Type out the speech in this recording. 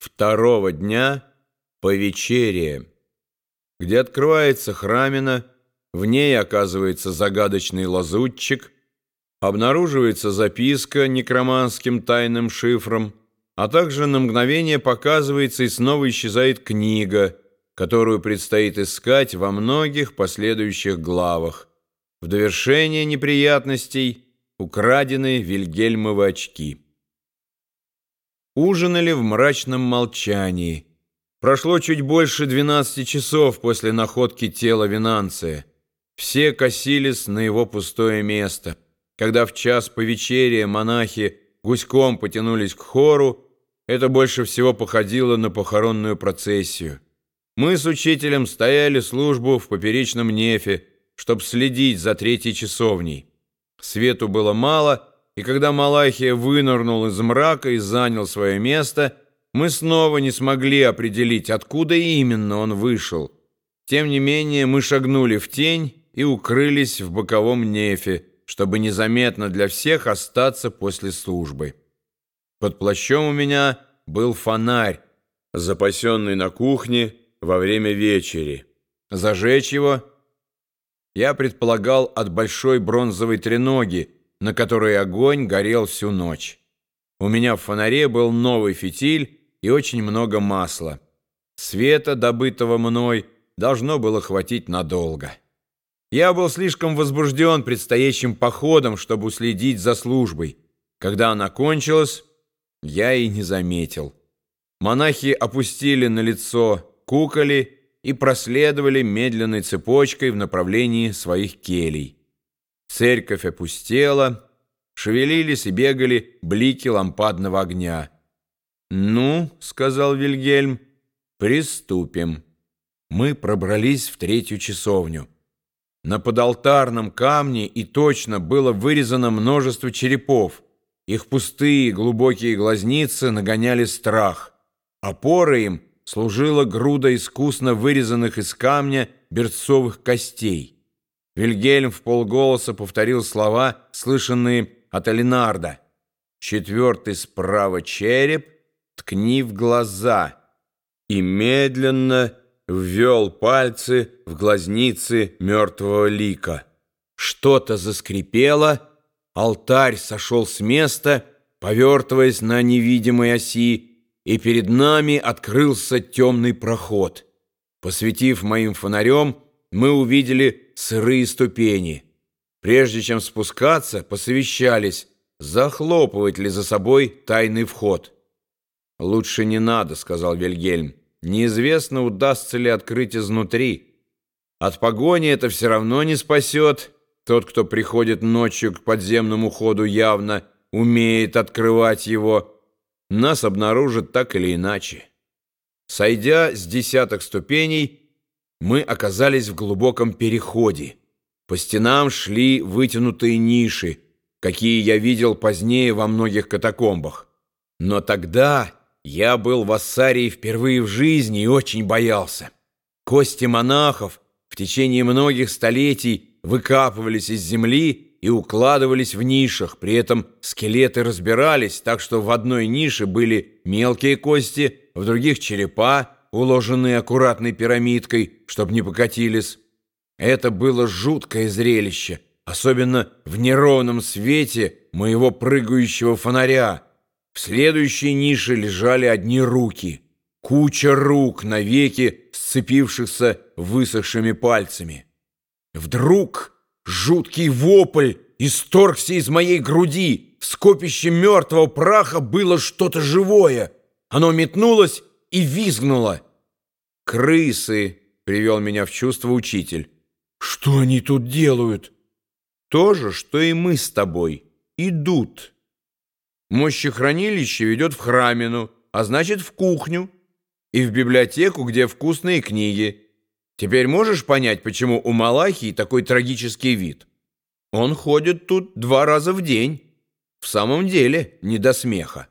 второго дня по вечере, где открывается храмина, в ней оказывается загадочный лазутчик, обнаруживается записка некроманским тайным шифром, а также на мгновение показывается и снова исчезает книга, которую предстоит искать во многих последующих главах. В довершение неприятностей украдены Вильгельмовы очки. Ужинали в мрачном молчании. Прошло чуть больше 12 часов после находки тела Винанция. Все косились на его пустое место. Когда в час по вечере монахи гуськом потянулись к хору, это больше всего походило на похоронную процессию. Мы с учителем стояли службу в поперечном нефе, чтобы следить за третьей часовней. Свету было мало, и когда Малахия вынырнул из мрака и занял свое место, мы снова не смогли определить, откуда именно он вышел. Тем не менее, мы шагнули в тень и укрылись в боковом нефе, чтобы незаметно для всех остаться после службы. Под плащом у меня был фонарь, запасенный на кухне во время вечери. Зажечь его я предполагал от большой бронзовой треноги, на которой огонь горел всю ночь. У меня в фонаре был новый фитиль и очень много масла. Света, добытого мной, должно было хватить надолго. Я был слишком возбужден предстоящим походом, чтобы уследить за службой. Когда она кончилась, я и не заметил. Монахи опустили на лицо куколи и проследовали медленной цепочкой в направлении своих келей. Церковь опустела, шевелились и бегали блики лампадного огня. «Ну, — сказал Вильгельм, — приступим». Мы пробрались в третью часовню. На подалтарном камне и точно было вырезано множество черепов. Их пустые глубокие глазницы нагоняли страх. Опорой им служила груда искусно вырезанных из камня берцовых костей. Вильгельм в полголоса повторил слова, слышанные от Алинарда. «Четвертый справа череп, ткни в глаза» и медленно ввел пальцы в глазницы мертвого лика. Что-то заскрипело, алтарь сошел с места, повертываясь на невидимой оси, и перед нами открылся темный проход. Посветив моим фонарем, мы увидели сырые ступени. Прежде чем спускаться, посовещались, захлопывать ли за собой тайный вход. «Лучше не надо», — сказал Вильгельм. «Неизвестно, удастся ли открыть изнутри. От погони это все равно не спасет. Тот, кто приходит ночью к подземному ходу, явно умеет открывать его. Нас обнаружат так или иначе». Сойдя с десяток ступеней, мы оказались в глубоком переходе. По стенам шли вытянутые ниши, какие я видел позднее во многих катакомбах. Но тогда я был в Ассарии впервые в жизни и очень боялся. Кости монахов в течение многих столетий выкапывались из земли и укладывались в нишах, при этом скелеты разбирались, так что в одной нише были мелкие кости, в других черепа, уложенные аккуратной пирамидкой, чтобы не покатились. Это было жуткое зрелище, особенно в неровном свете моего прыгающего фонаря. В следующей нише лежали одни руки, куча рук, навеки сцепившихся высохшими пальцами. Вдруг жуткий вопль исторгся из моей груди. В скопище мертвого праха было что-то живое. Оно метнулось и визгнула. «Крысы!» — привел меня в чувство учитель. «Что они тут делают?» «То же, что и мы с тобой. Идут. Мощехранилище ведет в храмину, а значит, в кухню и в библиотеку, где вкусные книги. Теперь можешь понять, почему у Малахии такой трагический вид? Он ходит тут два раза в день. В самом деле, не до смеха.